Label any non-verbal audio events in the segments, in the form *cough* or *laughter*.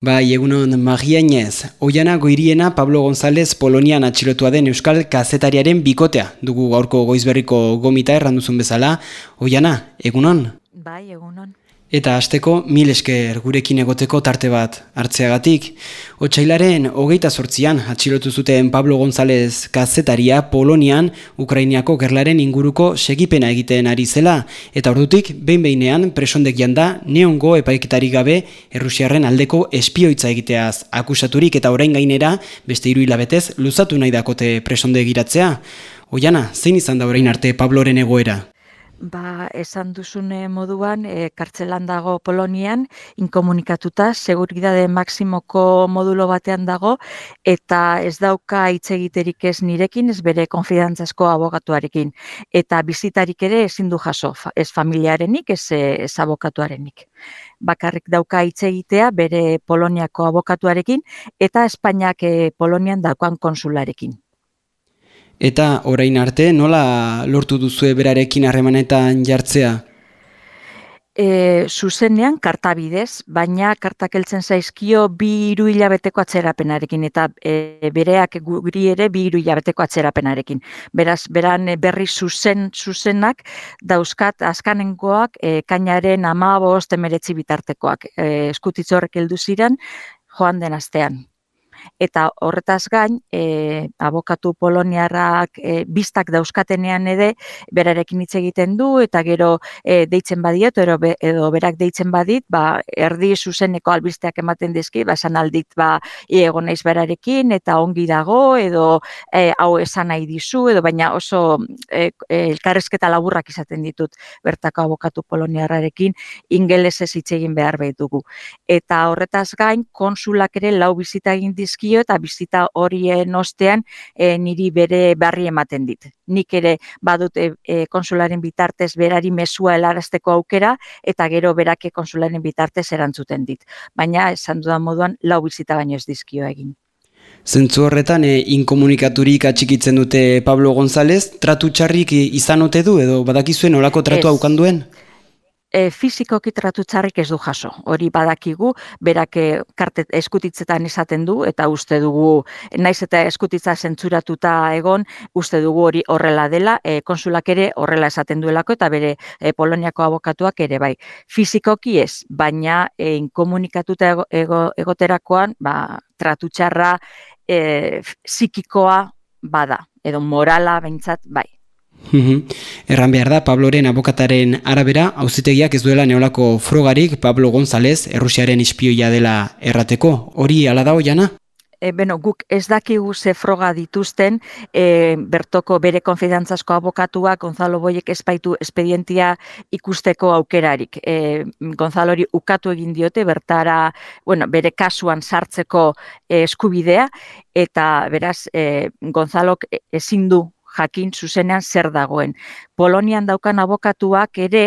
Bai, egunon magiainez, oiana goiriena Pablo González Polonian atxilotua den Euskal Kazetariaren bikotea. Dugu gaurko goizberriko gomita erranduzun bezala. Oiana, egunon? Bai, egunon. Eta hasteko mil esker gurekin egoteko tarte bat hartzeagatik. Otsailaren hogeita sortzian atxilotu zuten Pablo González kazetaria Polonian Ukrainiako gerlaren inguruko segipena egiten ari zela. Eta ordutik, behin behinean presondek janda neongo epaiketari gabe Errusiarren aldeko espioitza egiteaz akusaturik eta orain gainera beste hiru hilabetez luzatu nahi dakote presonde giratzea. Oiana, zein izan da orain arte Pabloren egoera? Ba, esan duzune moduan, e, kartzelan dago Polonian, inkomunikatuta, seguridade maksimoko modulo batean dago, eta ez dauka hitz egiterik ez nirekin, ez bere konfidantzasko abogatuarekin. Eta bizitarik ere ezin du jaso, ez familiarenik, ez, ez abokatuarenik. Bakarrik dauka hitz egitea bere Poloniako abokatuarekin, eta Espainiak e, Polonian daukan konsularekin. Eta orain arte, nola lortu duzue berarekin harremanetan jartzea? E, zuzenean kartabidez, baina kartak heltzen zaizkio bi hiru hilabeteko atzerapenarekin eta e, bereak guri ere bi hiru hilabeteko atzerapenarekin. Beraz, beran berri zuzen zuzenak dauzkat askanengoak e, kainaren 15 19 bitartekoak. E, eskutitz horrek heldu ziren joan den astean eta horretaz gain e, abokatu poloniarrak e, biztak dauzkatenean ere berarekin hitz egiten du eta gero e, deitzen badiot edo, edo berak deitzen badit ba erdi zuzeneko albisteak ematen dizki ba esan aldit ba egon naiz berarekin eta ongi dago edo e, hau esan nahi dizu edo baina oso e, e, elkarrezketa laburrak izaten ditut bertako abokatu poloniarrarekin ingelesez hitz egin behar behitugu eta horretaz gain konsulak ere lau bizita egin dizkio eta bizita horien ostean e, niri bere barri ematen dit. Nik ere badut e, e, konsularen bitartez berari mesua helarazteko aukera eta gero berake konsularen bitartez erantzuten dit. Baina esan dudan moduan lau bizita baino ez dizkio egin. Zentzu horretan, e, inkomunikaturik atxikitzen dute Pablo González, tratu txarrik izan ote du edo badakizuen olako tratu haukan duen? E, fizikoki tratu txarrik ez du jaso. Hori badakigu, berak e, kartet eskutitzetan esaten du, eta uste dugu, naiz eta eskutitza zentzuratuta egon, uste dugu hori horrela dela, e, konsulak ere horrela esaten duelako, eta bere e, Poloniako abokatuak ere bai. Fizikoki ez, baina e, inkomunikatuta ego, egoterakoan, ba, tratu txarra, e, psikikoa bada, edo morala behintzat bai. Erran behar da, Pabloren abokataren arabera, auzitegiak ez duela neolako frogarik Pablo González errusiaren ispioia dela errateko. Hori ala da hoiana? E, beno, guk ez dakigu ze froga dituzten, e, bertoko bere konfidantzasko abokatua, Gonzalo Boiek espaitu espedientia ikusteko aukerarik. E, Gonzalori ukatu egin diote, bertara, bueno, bere kasuan sartzeko e, eskubidea, eta beraz, e, Gonzalok ezin du jakin zuzenean zer dagoen. Polonian daukan abokatuak ere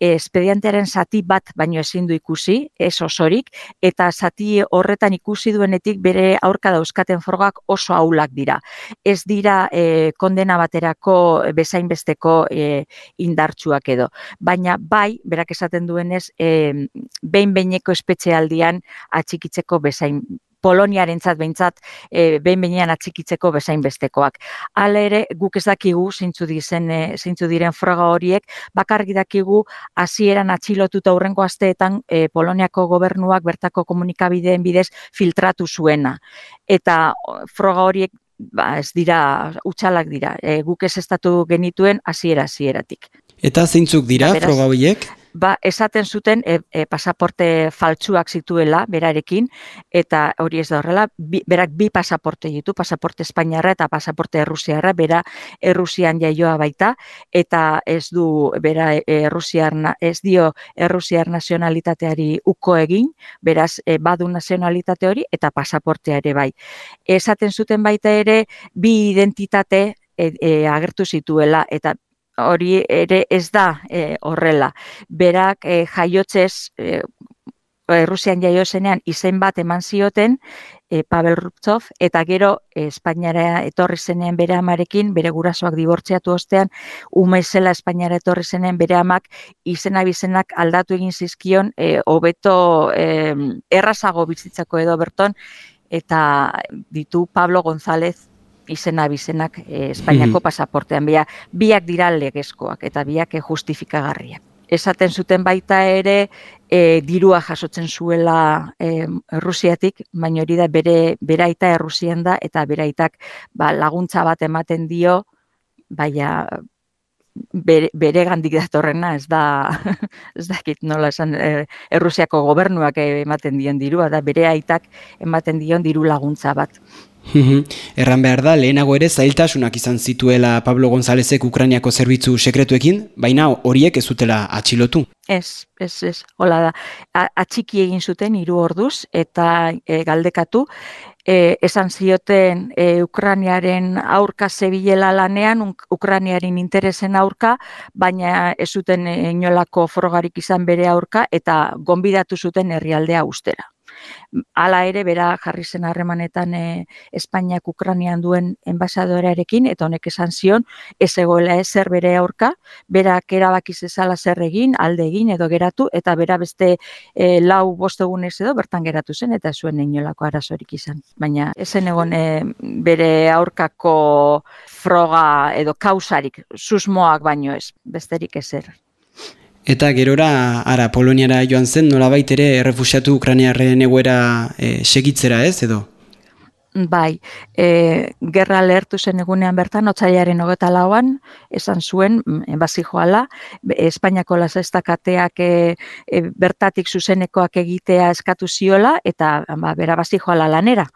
eh, espedientearen zati bat baino ezin du ikusi, ez osorik, eta zati horretan ikusi duenetik bere aurka dauzkaten frogak oso aulak dira. Ez dira e, kondena baterako bezain besteko e, indartsuak edo. Baina bai, berak esaten duenez, e, behin-beineko espetxealdian atxikitzeko bezain Poloniaren zat behintzat e, behin behinean atxikitzeko bezain bestekoak. Hala ere, guk ez dakigu, zeintzu, dizen, e, zeintzu diren froga horiek, bakarrik dakigu hasieran atxilotuta aurrengo asteetan e, Poloniako gobernuak bertako komunikabideen bidez filtratu zuena. Eta froga horiek ba, ez dira, utxalak dira, e, guk ez estatu genituen hasiera hasieratik. Eta zeintzuk dira, froga horiek? Ba, esaten zuten e, e, pasaporte faltsuak zituela berarekin, eta hori ez da horrela, berak bi pasaporte ditu, pasaporte Espainiarra eta pasaporte Errusiarra, bera Errusian jaioa baita, eta ez du bera Errusiar, ez dio Errusiar nazionalitateari uko egin, beraz e, badu nazionalitate hori eta pasaportea ere bai. Esaten zuten baita ere, bi identitate e, e, agertu zituela, eta hori ere ez da e, horrela. Berak e, jaiotzez e, Errusian jaio zenean izen bat eman zioten e, Pavel Ruptzov eta gero Espainiara etorri zenean bere amarekin, bere gurasoak dibortziatu ostean, ume zela Espainiara etorri zenean bere amak izena bizenak aldatu egin zizkion e, hobeto e, errazago bizitzako edo berton eta ditu Pablo González izena bizenak e, Espainiako hmm. pasaportean. Bia, biak dira legezkoak eta biak justifikagarriak esaten zuten baita ere e, dirua jasotzen zuela e, Errusiatik, baina hori da bere beraita Errusian da eta beraitak ba, laguntza bat ematen dio, baina bere, bere gandik datorrena, ez da, *laughs* ez da nola esan, e, Errusiako gobernuak ematen dion dirua, da bere aitak ematen dion diru laguntza bat. Erran behar da, lehenago ere zailtasunak izan zituela Pablo Gonzálezek Ukrainiako zerbitzu sekretuekin, baina horiek ez zutela atxilotu. Ez, ez, ez, hola da. atxiki egin zuten hiru orduz eta e, galdekatu. E, esan zioten e, Ukrainiaren aurka zebilela lanean, Ukrainiaren interesen aurka, baina ez zuten inolako frogarik izan bere aurka eta gonbidatu zuten herrialdea ustera. Hala ere, bera jarri zen harremanetan e, Espainiak Ukranian duen enbasadorearekin, eta honek esan zion, ez egoela ezer bere aurka, berak erabaki zezala zer egin, alde egin edo geratu, eta bera beste e, lau bostegun edo bertan geratu zen, eta zuen inolako arazorik izan. Baina, ezen egon e, bere aurkako froga edo kausarik, susmoak baino ez, besterik ezer. Eta gerora, ara, Poloniara joan zen, nolabait ere errefusiatu Ukraniarren egoera e, segitzera ez, edo? Bai, e, gerra lehertu zen egunean bertan, otzailaren hogeta lauan, esan zuen, mm, enbazi joala, Espainiako lasestakateak e, e, bertatik zuzenekoak egitea eskatu ziola, eta ba, bera bazi joala lanera,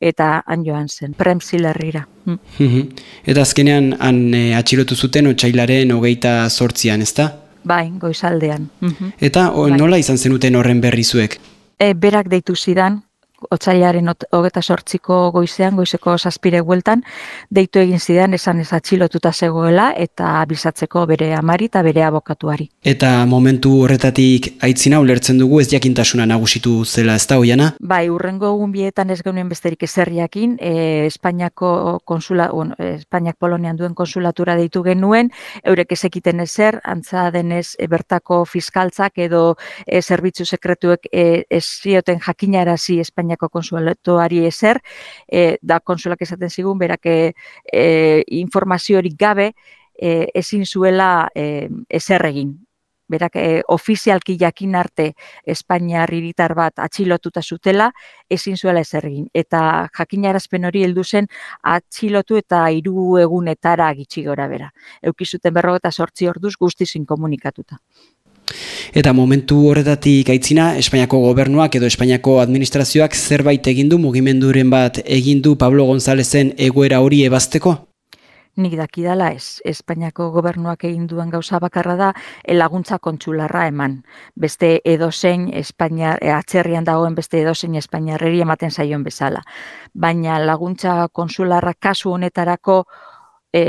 eta han joan zen, premzilerrira. Mm. eta azkenean, han e, atxilotu zuten otzailaren hogeita sortzian, ezta? Bai, goizaldean. Mhm. Eta o, bai. nola izan zenuten horren berrizuek? E, berak deitu zidan, otzailaren hogeta sortziko goizean, goizeko saspire gueltan, deitu egin zidan esan ez atxilotuta zegoela eta bizatzeko bere amari eta bere abokatuari. Eta momentu horretatik aitzina ulertzen dugu ez jakintasuna nagusitu zela ez da hoiana? Bai, urrengo egun bietan ez genuen besterik ezerriakin, e, Espainiako konsula, on, Espainiak Polonian duen konsulatura deitu genuen, eurek ezekiten ezer, antza denez e, bertako fiskaltzak edo e, zerbitzu sekretuek e, ez zioten jakinarazi Espainiak Espainiako konsulatuari ezer, e, da konsulak esaten zigun, berak e, e informaziorik gabe e, ezin zuela e, ezer egin. Berak e, ofizialki jakin arte Espainiar hiritar bat atxilotuta zutela, ezin zuela ezer egin. Eta jakinarazpen hori heldu zen atxilotu eta hiru egunetara gitxi gora bera. Eukizuten berro eta sortzi orduz guztizin komunikatuta. Eta momentu horretatik aitzina, Espainiako gobernuak edo Espainiako administrazioak zerbait egindu mugimenduren bat egindu Pablo Gonzalezen egoera hori ebazteko? Nik dakidala ez, Espainiako gobernuak egin duen gauza bakarra da laguntza kontsularra eman. Beste edozein Espainia, e, atzerrian dagoen beste edozein Espainiarreri ematen zaion bezala. Baina laguntza konsularra kasu honetarako e,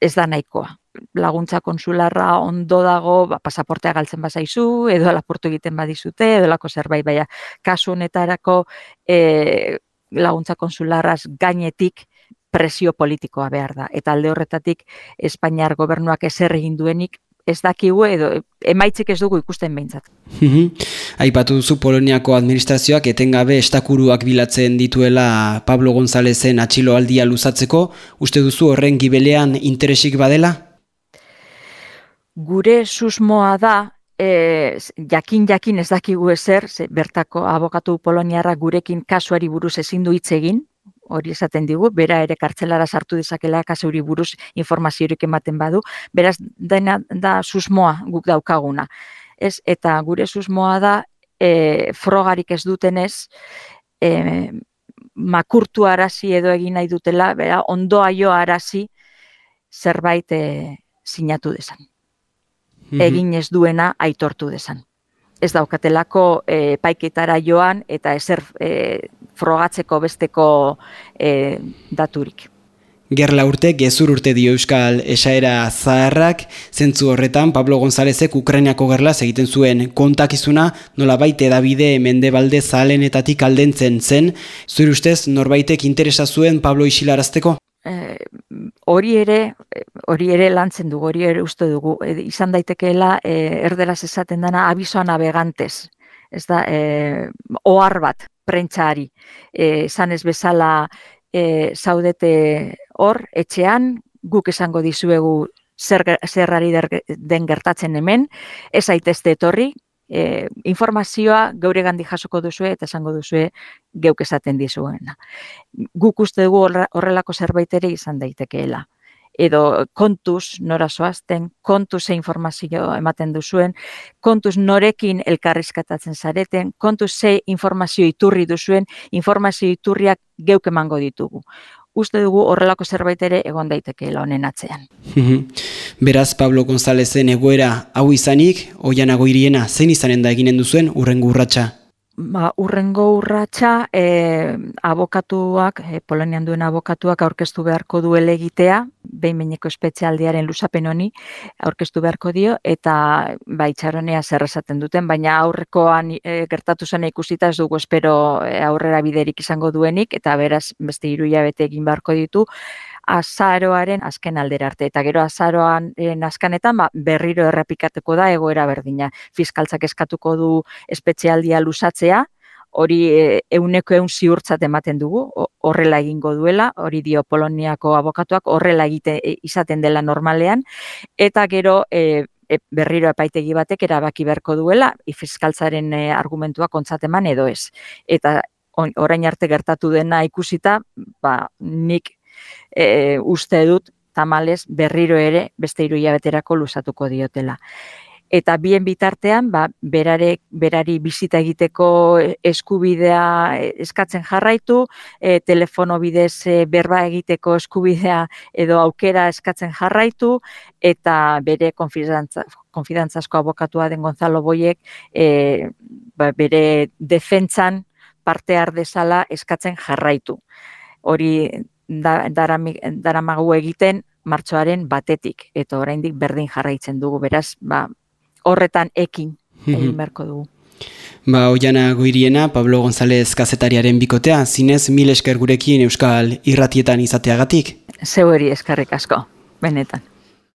ez da nahikoa laguntza konsularra ondo dago, ba, pasaportea galtzen bazaizu, edo lapurtu egiten badizute, edo lako zerbait, baina kasu honetarako e, laguntza konsularraz gainetik presio politikoa behar da. Eta alde horretatik Espainiar gobernuak ezer egin duenik ez dakigu edo emaitzik ez dugu ikusten behintzat. Aipatu duzu Poloniako administrazioak etengabe estakuruak bilatzen dituela Pablo Gonzalezen atxiloaldia luzatzeko, uste duzu horren gibelean interesik badela? Gure susmoa da, e, jakin jakin ez dakigu ezer, ze bertako abokatu poloniarra gurekin kasuari buruz ezin du hitz egin, hori esaten digu, bera ere kartzelara sartu dezakela kasuri buruz informaziorik ematen badu, beraz dena da susmoa guk daukaguna. Ez, eta gure susmoa da, e, frogarik ez dutenez, e, makurtu arazi edo egin nahi dutela, bera, ondoa jo arazi zerbait e, sinatu desan. Mhm. egin ez duena aitortu desan. Ez daukatelako e, paiketara joan eta ezer e, frogatzeko besteko e, daturik. Gerla urte, gezur urte dio euskal esaera zaharrak, zentzu horretan Pablo Gonzálezek Ukrainiako gerlaz egiten zuen kontakizuna, nola baite edabide mendebalde zahalenetatik aldentzen zen, zure ustez norbaitek interesa zuen Pablo isilarazteko? Eh, hori ere, hori ere lantzen dugu, hori ere uste dugu, e, izan daitekeela e, erderaz esaten dana abisoa navegantes, ez da, e, ohar bat, prentsari, e, esan ez bezala e, zaudete hor, etxean, guk esango dizuegu zer, zerrari den gertatzen hemen, ez aitezte etorri, e, informazioa geure gandi jasoko duzue eta esango duzue geuk esaten dizuena. Guk uste dugu horrelako zerbait ere izan daitekeela edo kontuz nora soazten, kontuz ze informazio ematen duzuen, kontuz norekin elkarrizkatatzen zareten, kontuz ze informazio iturri duzuen, informazio iturriak geuk emango ditugu. Uste dugu horrelako zerbait ere egon daitekeela honen atzean. Beraz, Pablo Gonzalezen egoera hau izanik, oianago iriena, zein izanen da eginen duzuen urrengu urratsa? Ba, urrengo urratsa e, abokatuak, e, Polonian duen abokatuak aurkeztu beharko du egitea, behin meneko espezialdiaren lusapen honi aurkeztu beharko dio, eta ba, itxaronea zer esaten duten, baina aurrekoan e, gertatu zen ikusita ez dugu espero e, aurrera biderik izango duenik, eta beraz beste iruia bete egin beharko ditu, azaroaren azken aldera arte. Eta gero azaroan e, naskanetan ba, berriro errepikatuko da egoera berdina. Fiskaltzak eskatuko du espezialdia lusatzea, hori e, euneko eun ziurtzat ematen dugu, horrela egingo duela, hori dio Poloniako abokatuak, horrela egite e, izaten dela normalean, eta gero e, berriro epaitegi batek erabaki beharko duela, fiskaltzaren argumentua kontzateman edo ez. Eta orain arte gertatu dena ikusita, ba, nik e, uste dut tamales berriro ere beste hiru hilabeterako luzatuko diotela. Eta bien bitartean, ba, berare, berari bizita egiteko eskubidea eskatzen jarraitu, e, telefono bidez e, berba egiteko eskubidea edo aukera eskatzen jarraitu, eta bere konfidantza, konfidantzasko abokatua den Gonzalo Boiek e, ba, bere defentzan parte ardezala eskatzen jarraitu. Hori da, daramagu egiten martxoaren batetik, eta oraindik berdin jarraitzen dugu, beraz, ba, horretan ekin egin beharko dugu. Ba, oiana goiriena, Pablo González kazetariaren bikotea, zinez mil esker gurekin Euskal irratietan izateagatik? Zeu eskerrik asko, benetan.